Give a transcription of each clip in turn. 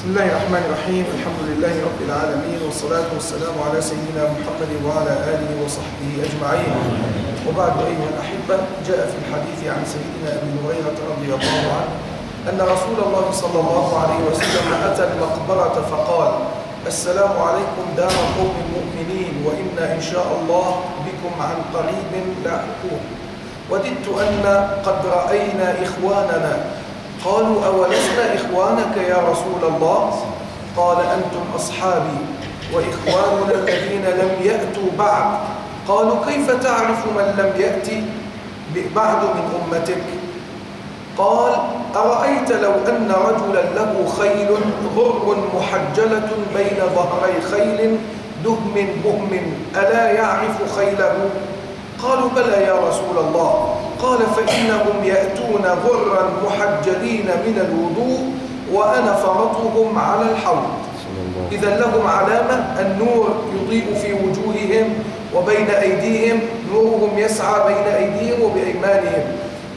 بسم الله الرحمن الرحيم. الحمد لله رب العالمين والصلاة والسلام على سيدنا محمد وعلى آله وصحبه أجمعين. وبعد أيها الأحبة جاء في الحديث عن سيدنا أبي هريرة رضي الله عنه أن رسول الله صلى الله عليه وسلم أتى المقبرة فقال السلام عليكم دار قوم مؤمنين وإنا إن شاء الله بكم عن قريب لاحقون وددت أن قد رأينا إخواننا قالوا أولسنا إخوانك يا رسول الله؟ قال أنتم أصحابي وإخواننا الذين لم يأتوا بعد. قالوا كيف تعرف من لم يأتي بعد من أمتك؟ قال أرأيت لو أن رجلا له خيل غر محجلة بين ظهري خيل دهم بهم ألا يعرف خيله؟ قالوا بلى يا رسول الله. قال فإنهم يأتون غرا محجلين من الوضوء وأنا فرطهم على الحوض. إذا لهم علامة النور يضيء في وجوههم وبين أيديهم نورهم يسعى بين أيديهم وبأيمانهم.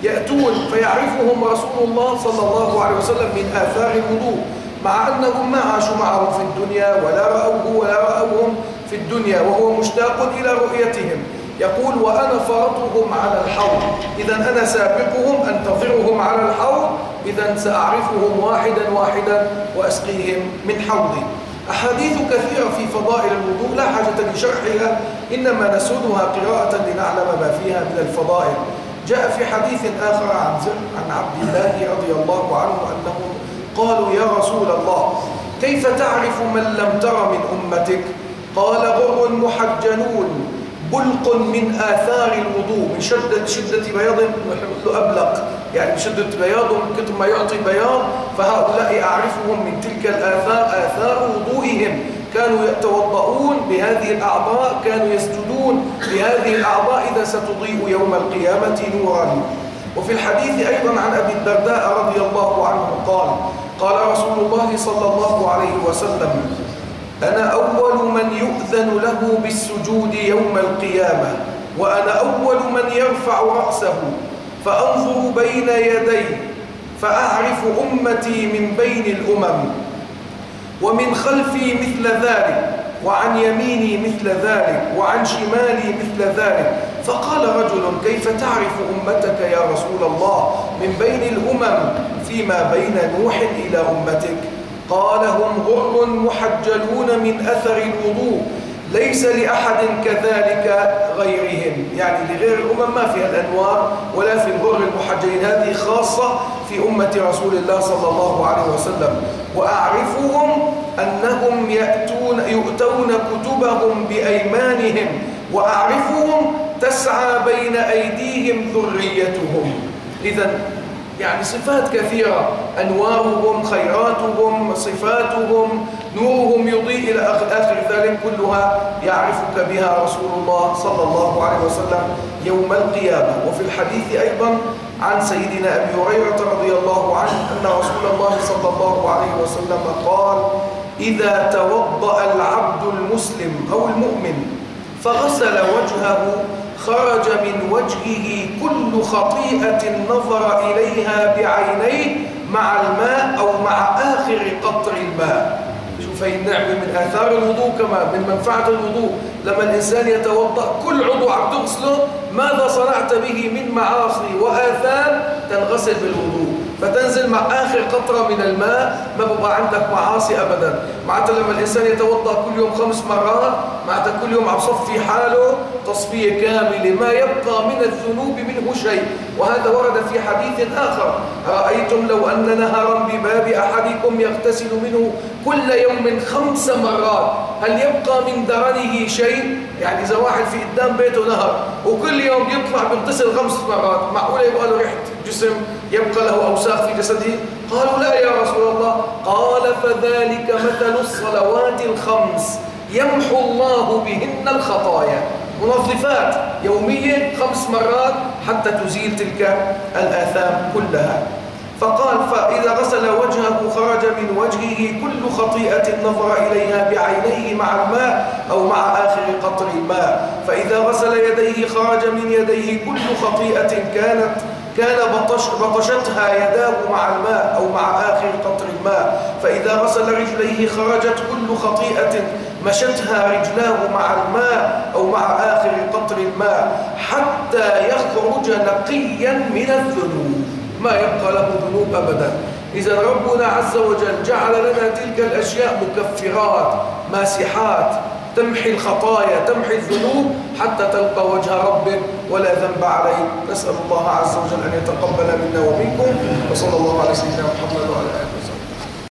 يأتون فيعرفهم رسول الله صلى الله عليه وسلم من آثار الوضوء مع أنهم ما عاشوا معه في الدنيا ولا رأوه ولا رأوهم في الدنيا وهو مشتاق إلى رؤيتهم. يقول وأنا فرطهم على الحوض. إذا أنا سابقهم أنتظرهم على الحوض. إذا سأعرفهم واحدا واحدا وأسقيهم من حوضي. أحاديث كثيرة في فضائل الوضوء لا حاجة لشرحها إنما نسودها قراءة لنعلم ما فيها من الفضائل. جاء في حديث آخر عن عن عبد الله رضي الله عنه أنه قالوا يا رسول الله كيف تعرف من لم تر من أمتك؟ قال غر محجلون. بلق من آثار الوضوء من شدة شدة بياض أبلق. يعني بشدة بياض من كثر ما يعطي بياض فهؤلاء أعرفهم من تلك الآثار آثار وضوئهم. كانوا يتوضؤون بهذه الأعضاء كانوا يسجدون بهذه الأعضاء إذا ستضيء يوم القيامة نورا. وفي الحديث أيضا عن أبي الدرداء رضي الله عنه قال قال رسول الله صلى الله عليه وسلم أنا أول من يؤذن له بالسجود يوم القيامة وأنا أول من يرفع رأسه فأنظر بين يدي فأعرف أمتي من بين الأمم. ومن خلفي مثل ذلك وعن يميني مثل ذلك وعن شمالي مثل ذلك. فقال رجل كيف تعرف أمتك يا رسول الله من بين الأمم فيما بين نوح إلى أمتك؟ قال محجلون من أثر الوضوء ليس لأحد كذلك غيرهم. يعني لغير الأمم ما فيها الأنوار ولا في الغر المحجلين. هذه خاصة في أمة رسول الله صلى الله عليه وسلم. وأعرفهم أنهم يأتون يؤتون كتبهم بأيمانهم. وأعرفهم تسعى بين أيديهم ذريتهم. إذا يعني صفات كثيرة. أنوارهم خيراتهم صفاتهم. نورهم يضيء إلى آخر ذلك كلها يعرفك بها رسول الله صلى الله عليه وسلم يوم القيامة. وفي الحديث أيضا عن سيدنا أبي هريرة رضي الله عنه أن رسول الله صلى الله عليه وسلم قال إذا توضأ العبد المسلم أو المؤمن فغسل وجهه خرج من وجهه كل خطيئة نظر إليها بعينيه مع الماء أو مع آخر قطر الماء. شوف هي النعمة من آثار الوضوء كما من منفعة الوضوء. لما الإنسان يتوضأ كل عضو عم تغسله ماذا صنعت به من معاصي وآثام تنغسل بالوضوء؟ فتنزل مع آخر قطرة من الماء ما بقى عندك معاصي أبدا. معناتها لما الإنسان يتوضأ كل يوم خمس مرات معناتها كل يوم عم صفي حاله تصفية كاملة ما يبقى من الذنوب منه شيء. وهذا ورد في حديث آخر. رأيتم لو أن نهرا بباب أحدكم يغتسل منه كل يوم خمس مرات؟ هل يبقى من درنه شيء؟ يعني إذا واحد في قدام بيته نهر وكل يوم يطلع بيغتسل خمس مرات معقولة يبقى له ريحة جسم؟ يبقى له أوساخ في جسده؟ قالوا لا يا رسول الله. قال فذلك مثل الصلوات الخمس يمحو الله بهن الخطايا. منظفات يوميا خمس مرات حتى تزيل تلك الآثام كلها. فقال فإذا غسل وجهه خرج من وجهه كل خطيئة نظر إليها بعينيه مع الماء أو مع آخر قطر الماء. فإذا غسل يديه خرج من يديه كل خطيئة كانت كان بطش بطشتها يداه مع الماء أو مع آخر قطر الماء. فإذا غسل رجليه خرجت كل خطيئة مشتها رجلاه مع الماء أو مع آخر قطر الماء حتى يخرج نقيا من الذنوب. ما يبقى له ذنوب أبدا. إذا ربنا عز وجل جعل لنا تلك الأشياء مكفرات ماسحات تمحي الخطايا تمحي الذنوب حتى تلقى وجه ربك ولا ذنب عليك نسأل الله عز وجل أن يتقبل منا ومنكم. وصلى الله على سيدنا محمد وعلى آله